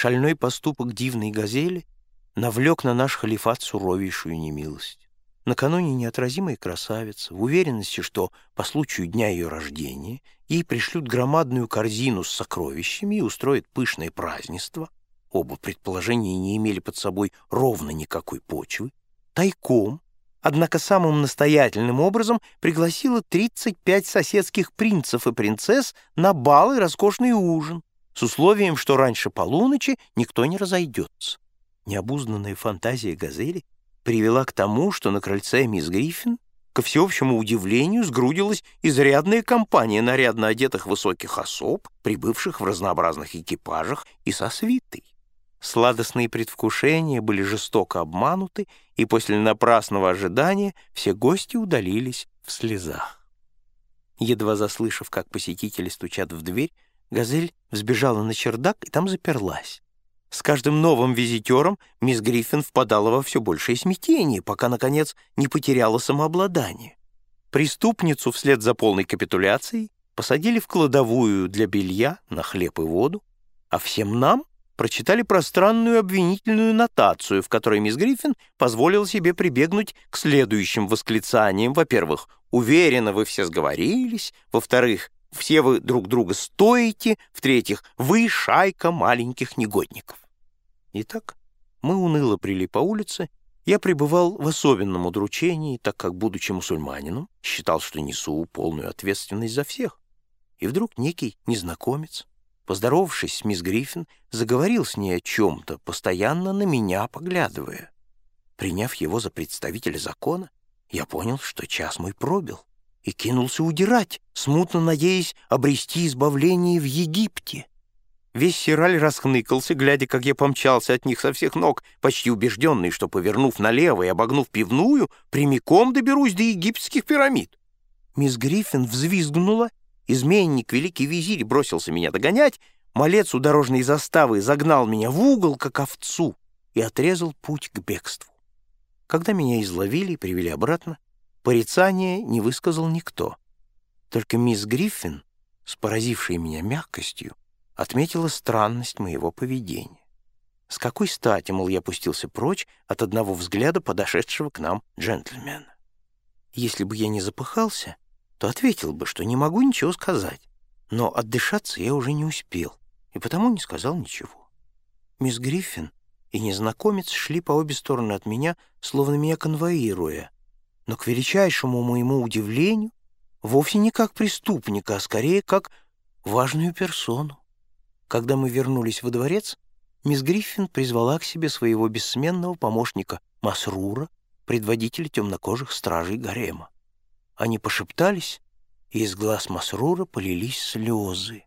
шальной поступок дивной газели навлек на наш халифат суровейшую немилость. Накануне неотразимая красавица, в уверенности, что по случаю дня ее рождения ей пришлют громадную корзину с сокровищами и устроят пышное празднество, оба предположения не имели под собой ровно никакой почвы, тайком, однако самым настоятельным образом пригласила 35 соседских принцев и принцесс на бал и роскошный ужин, с условием, что раньше полуночи никто не разойдется. Необузданная фантазия газели привела к тому, что на крыльце мисс Гриффин, ко всеобщему удивлению, сгрудилась изрядная компания нарядно одетых высоких особ, прибывших в разнообразных экипажах и со свитой. Сладостные предвкушения были жестоко обмануты, и после напрасного ожидания все гости удалились в слезах. Едва заслышав, как посетители стучат в дверь, Газель взбежала на чердак и там заперлась. С каждым новым визитером мисс Гриффин впадала во все большее смятение, пока, наконец, не потеряла самообладание. Преступницу вслед за полной капитуляцией посадили в кладовую для белья на хлеб и воду, а всем нам прочитали пространную обвинительную нотацию, в которой мисс Гриффин позволила себе прибегнуть к следующим восклицаниям. Во-первых, «Уверенно вы все сговорились», во-вторых, все вы друг друга стоите, в-третьих, вы шайка маленьких негодников. Итак, мы уныло брели по улице, я пребывал в особенном удручении, так как, будучи мусульманином, считал, что несу полную ответственность за всех. И вдруг некий незнакомец, поздоровавшись с мисс Гриффин, заговорил с ней о чем-то, постоянно на меня поглядывая. Приняв его за представителя закона, я понял, что час мой пробил и кинулся удирать, смутно надеясь обрести избавление в Египте. Весь Сираль расхныкался, глядя, как я помчался от них со всех ног, почти убежденный, что, повернув налево и обогнув пивную, прямиком доберусь до египетских пирамид. Мисс Гриффин взвизгнула, изменник, великий визирь, бросился меня догонять, малец у дорожной заставы загнал меня в угол, как овцу, и отрезал путь к бегству. Когда меня изловили и привели обратно, Порицания не высказал никто. Только мисс Гриффин, с поразившей меня мягкостью, отметила странность моего поведения. С какой стати, мол, я пустился прочь от одного взгляда подошедшего к нам джентльмена? Если бы я не запыхался, то ответил бы, что не могу ничего сказать. Но отдышаться я уже не успел, и потому не сказал ничего. Мисс Гриффин и незнакомец шли по обе стороны от меня, словно меня конвоируя, но, к величайшему моему удивлению, вовсе не как преступника, а скорее как важную персону. Когда мы вернулись во дворец, мисс Гриффин призвала к себе своего бессменного помощника Масрура, предводителя темнокожих стражей гарема. Они пошептались, и из глаз Масрура полились слезы.